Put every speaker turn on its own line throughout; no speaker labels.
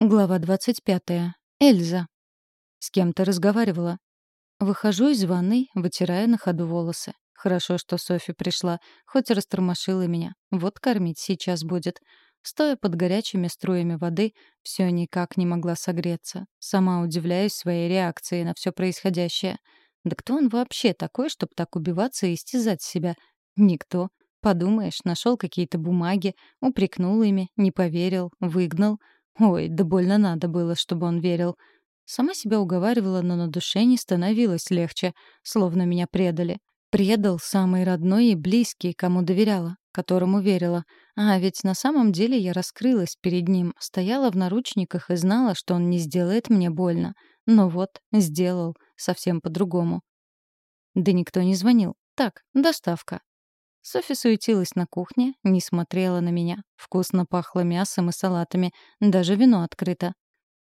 Глава 25. Эльза. С кем ты разговаривала? Выхожу из ванной, вытирая на ходу волосы. Хорошо, что Софи пришла, хоть растормошила меня. Вот кормить сейчас будет. Стоя под горячими струями воды, все никак не могла согреться. Сама удивляюсь своей реакцией на все происходящее. Да кто он вообще такой, чтобы так убиваться и истязать себя? Никто. Подумаешь, нашел какие-то бумаги, упрекнул ими, не поверил, выгнал — Ой, да больно надо было, чтобы он верил. Сама себя уговаривала, но на душе не становилось легче, словно меня предали. Предал самый родной и близкий, кому доверяла, которому верила. А ведь на самом деле я раскрылась перед ним, стояла в наручниках и знала, что он не сделает мне больно. Но вот, сделал, совсем по-другому. Да никто не звонил. Так, доставка. Софи суетилась на кухне, не смотрела на меня. Вкусно пахло мясом и салатами, даже вино открыто.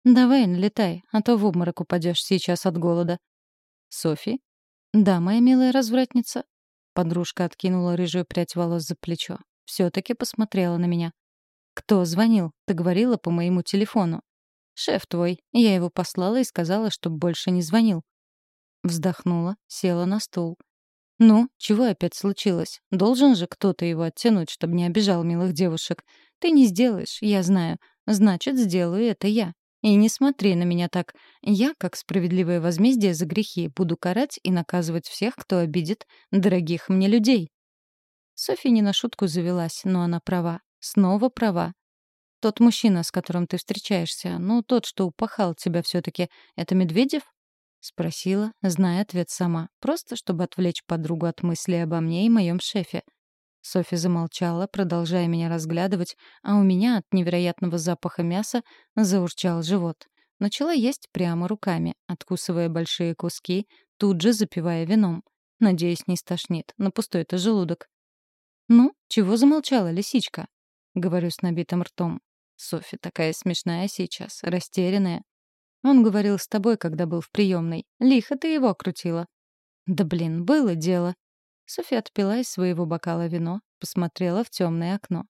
«Давай, налетай, а то в обморок упадешь сейчас от голода». «Софи?» «Да, моя милая развратница». Подружка откинула рыжую прядь волос за плечо. все таки посмотрела на меня. «Кто звонил? Ты говорила по моему телефону». «Шеф твой. Я его послала и сказала, чтоб больше не звонил». Вздохнула, села на стул. «Ну, чего опять случилось? Должен же кто-то его оттянуть, чтобы не обижал милых девушек. Ты не сделаешь, я знаю. Значит, сделаю это я. И не смотри на меня так. Я, как справедливое возмездие за грехи, буду карать и наказывать всех, кто обидит дорогих мне людей». Софья не на шутку завелась, но она права. Снова права. Тот мужчина, с которым ты встречаешься, ну, тот, что упахал тебя все таки это Медведев? — спросила, зная ответ сама, просто чтобы отвлечь подругу от мысли обо мне и моем шефе. Софи замолчала, продолжая меня разглядывать, а у меня от невероятного запаха мяса заурчал живот. Начала есть прямо руками, откусывая большие куски, тут же запивая вином. Надеюсь, не стошнит, на пустой-то желудок. «Ну, чего замолчала, лисичка?» — говорю с набитым ртом. Софи такая смешная сейчас, растерянная. Он говорил с тобой, когда был в приемной. Лихо ты его крутила. Да блин, было дело. Софья отпила из своего бокала вино, посмотрела в темное окно.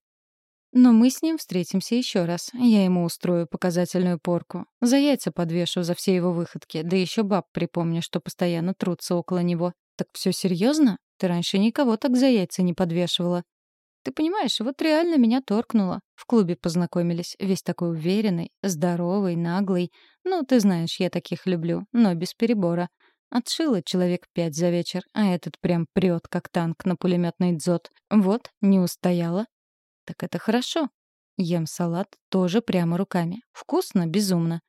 Но мы с ним встретимся еще раз. Я ему устрою показательную порку. За яйца подвешу за все его выходки. Да еще баб припомню, что постоянно трутся около него. Так все серьезно? Ты раньше никого так за яйца не подвешивала. Ты понимаешь, вот реально меня торкнуло. В клубе познакомились, весь такой уверенный, здоровый, наглый. Ну, ты знаешь, я таких люблю, но без перебора. Отшила человек пять за вечер, а этот прям прет, как танк на пулеметный дзот. Вот, не устояла. Так это хорошо. Ем салат тоже прямо руками. Вкусно, безумно.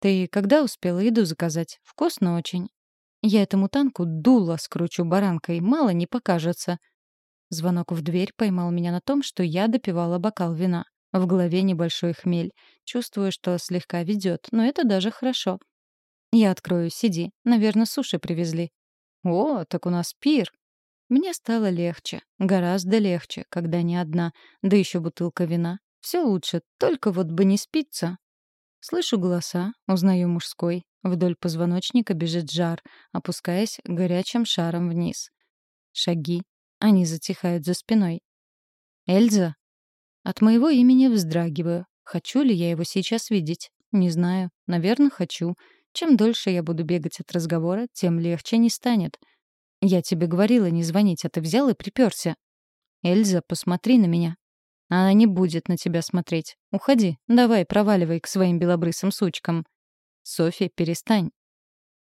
Ты когда успела еду заказать? Вкусно очень. Я этому танку дуло скручу баранкой, мало не покажется. Звонок в дверь поймал меня на том, что я допивала бокал вина. В голове небольшой хмель. Чувствую, что слегка ведет, но это даже хорошо. Я открою, сиди. Наверное, суши привезли. О, так у нас пир. Мне стало легче. Гораздо легче, когда не одна. Да еще бутылка вина. Все лучше, только вот бы не спиться. Слышу голоса, узнаю мужской. Вдоль позвоночника бежит жар, опускаясь горячим шаром вниз. Шаги, они затихают за спиной. «Эльза?» От моего имени вздрагиваю. Хочу ли я его сейчас видеть? Не знаю. Наверное, хочу. Чем дольше я буду бегать от разговора, тем легче не станет. Я тебе говорила не звонить, а ты взял и приперся. Эльза, посмотри на меня. Она не будет на тебя смотреть. Уходи. Давай, проваливай к своим белобрысым сучкам. Софья, перестань.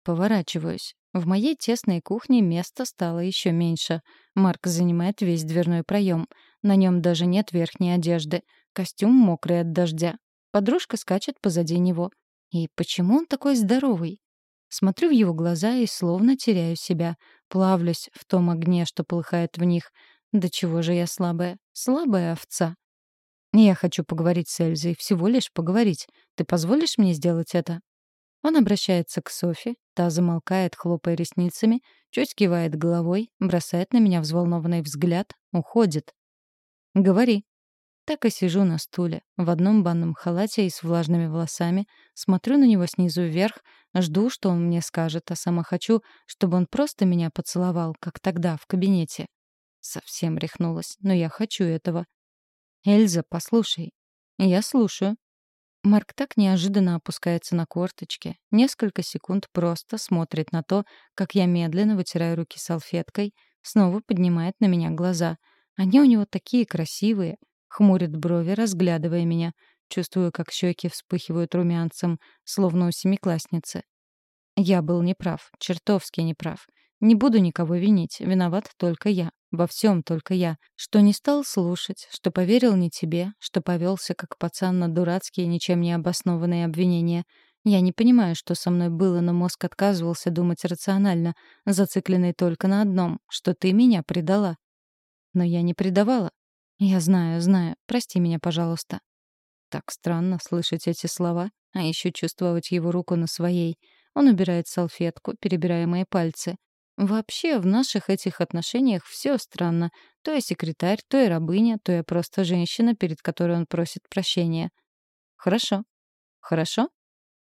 Поворачиваюсь. В моей тесной кухне места стало еще меньше. Марк занимает весь дверной проем. На нем даже нет верхней одежды. Костюм мокрый от дождя. Подружка скачет позади него. И почему он такой здоровый? Смотрю в его глаза и словно теряю себя. Плавлюсь в том огне, что полыхает в них. Да чего же я слабая? Слабая овца. Я хочу поговорить с Эльзой, всего лишь поговорить. Ты позволишь мне сделать это? Он обращается к Софи, та замолкает, хлопая ресницами, чуть кивает головой, бросает на меня взволнованный взгляд, уходит. «Говори». Так и сижу на стуле, в одном банном халате и с влажными волосами, смотрю на него снизу вверх, жду, что он мне скажет, а сама хочу, чтобы он просто меня поцеловал, как тогда, в кабинете. Совсем рехнулась, но я хочу этого. «Эльза, послушай». «Я слушаю». Марк так неожиданно опускается на корточки, несколько секунд просто смотрит на то, как я медленно вытираю руки салфеткой, снова поднимает на меня глаза. Они у него такие красивые, хмурит брови, разглядывая меня. Чувствую, как щеки вспыхивают румянцем, словно у семиклассницы. Я был неправ, чертовски неправ. Не буду никого винить, виноват только я. Во всем только я. Что не стал слушать, что поверил не тебе, что повелся как пацан на дурацкие, ничем не обоснованные обвинения. Я не понимаю, что со мной было, но мозг отказывался думать рационально, зацикленный только на одном, что ты меня предала. Но я не предавала. Я знаю, знаю. Прости меня, пожалуйста. Так странно слышать эти слова, а еще чувствовать его руку на своей. Он убирает салфетку, перебирая мои пальцы. Вообще, в наших этих отношениях все странно. То я секретарь, то я рабыня, то я просто женщина, перед которой он просит прощения. Хорошо. Хорошо?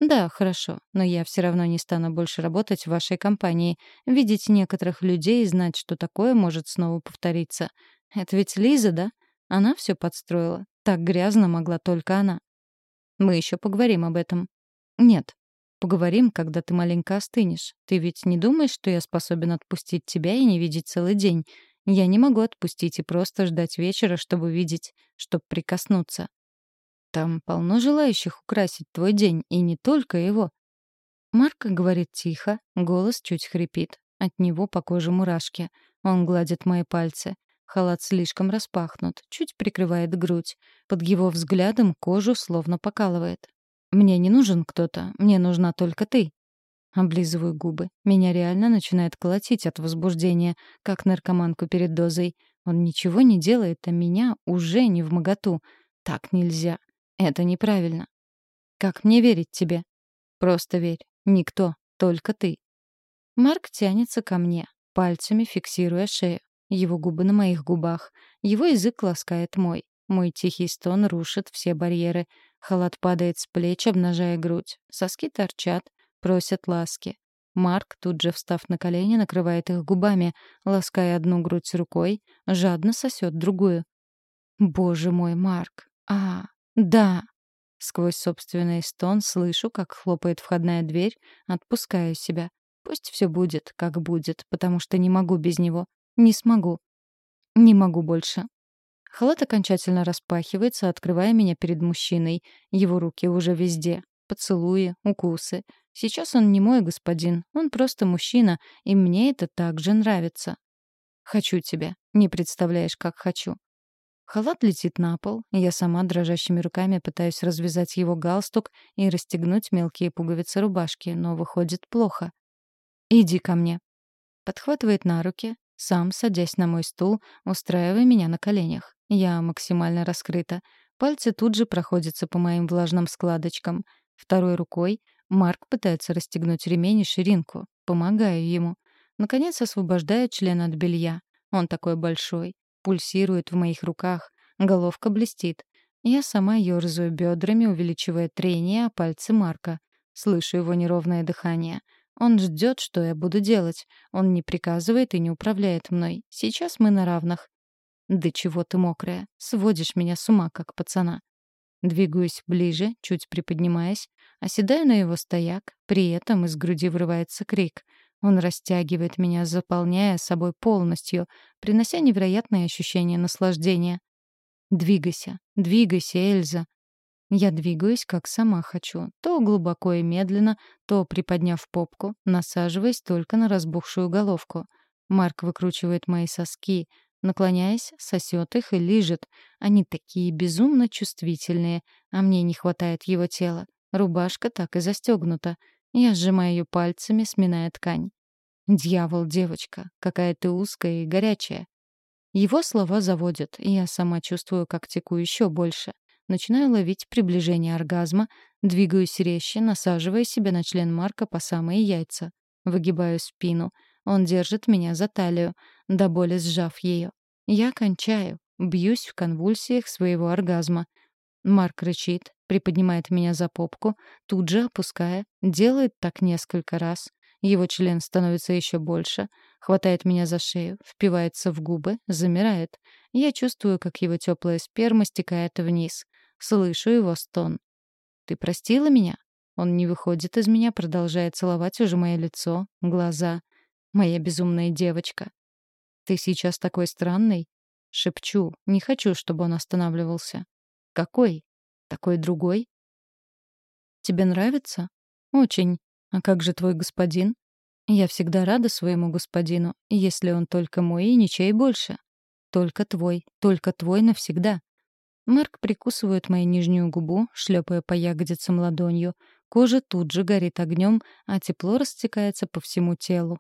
Да, хорошо. Но я все равно не стану больше работать в вашей компании. Видеть некоторых людей и знать, что такое может снова повториться. Это ведь Лиза, да? Она все подстроила. Так грязно могла только она. Мы еще поговорим об этом. Нет, Поговорим, когда ты маленько остынешь. Ты ведь не думаешь, что я способен отпустить тебя и не видеть целый день? Я не могу отпустить и просто ждать вечера, чтобы видеть, чтобы прикоснуться. Там полно желающих украсить твой день, и не только его. Марка говорит тихо, голос чуть хрипит. От него по коже мурашки. Он гладит мои пальцы. Халат слишком распахнут, чуть прикрывает грудь. Под его взглядом кожу словно покалывает. Мне не нужен кто-то, мне нужна только ты. Облизываю губы. Меня реально начинает колотить от возбуждения, как наркоманку перед дозой. Он ничего не делает, а меня уже не в моготу. Так нельзя. Это неправильно. Как мне верить тебе? Просто верь. Никто, только ты. Марк тянется ко мне, пальцами фиксируя шею. Его губы на моих губах. Его язык ласкает мой. Мой тихий стон рушит все барьеры. Халат падает с плеч, обнажая грудь. Соски торчат, просят ласки. Марк, тут же встав на колени, накрывает их губами, лаская одну грудь рукой, жадно сосет другую. «Боже мой, Марк! А, да!» Сквозь собственный стон слышу, как хлопает входная дверь, отпускаю себя. Пусть все будет, как будет, потому что не могу без него. Не смогу. Не могу больше. Халат окончательно распахивается, открывая меня перед мужчиной. Его руки уже везде. Поцелуи, укусы. Сейчас он не мой господин, он просто мужчина, и мне это также нравится. Хочу тебя. Не представляешь, как хочу. Халат летит на пол, я сама дрожащими руками пытаюсь развязать его галстук и расстегнуть мелкие пуговицы рубашки, но выходит плохо. «Иди ко мне». Подхватывает на руки, сам садясь на мой стул, устраивая меня на коленях. Я максимально раскрыта. Пальцы тут же проходятся по моим влажным складочкам. Второй рукой Марк пытается расстегнуть ремень и ширинку. Помогаю ему. Наконец освобождаю член от белья. Он такой большой. Пульсирует в моих руках. Головка блестит. Я сама ёрзаю бедрами, увеличивая трение, а пальцы Марка. Слышу его неровное дыхание. Он ждет, что я буду делать. Он не приказывает и не управляет мной. Сейчас мы на равных. «Да чего ты мокрая? Сводишь меня с ума, как пацана». Двигаюсь ближе, чуть приподнимаясь, оседаю на его стояк, при этом из груди вырывается крик. Он растягивает меня, заполняя собой полностью, принося невероятное ощущение наслаждения. «Двигайся, двигайся, Эльза!» Я двигаюсь, как сама хочу, то глубоко и медленно, то, приподняв попку, насаживаясь только на разбухшую головку. Марк выкручивает мои соски, Наклоняясь, сосет их и лижет. Они такие безумно чувствительные, а мне не хватает его тела. Рубашка так и застегнута. Я сжимаю ее пальцами, сминая ткань. «Дьявол, девочка, какая ты узкая и горячая». Его слова заводят, и я сама чувствую, как теку еще больше. Начинаю ловить приближение оргазма, двигаюсь резче, насаживая себя на член Марка по самые яйца. Выгибаю спину — он держит меня за талию, до боли сжав ее. Я кончаю, бьюсь в конвульсиях своего оргазма. Марк рычит, приподнимает меня за попку, тут же опуская, делает так несколько раз. Его член становится еще больше, хватает меня за шею, впивается в губы, замирает. Я чувствую, как его теплая сперма стекает вниз. Слышу его стон. Ты простила меня? Он не выходит из меня, продолжая целовать уже мое лицо, глаза. Моя безумная девочка. Ты сейчас такой странный. Шепчу, не хочу, чтобы он останавливался. Какой? Такой другой? Тебе нравится? Очень. А как же твой господин? Я всегда рада своему господину, если он только мой и ничей больше. Только твой, только твой навсегда. Марк прикусывает мою нижнюю губу, шлепая по ягодицам ладонью. Кожа тут же горит огнем, а тепло растекается по всему телу.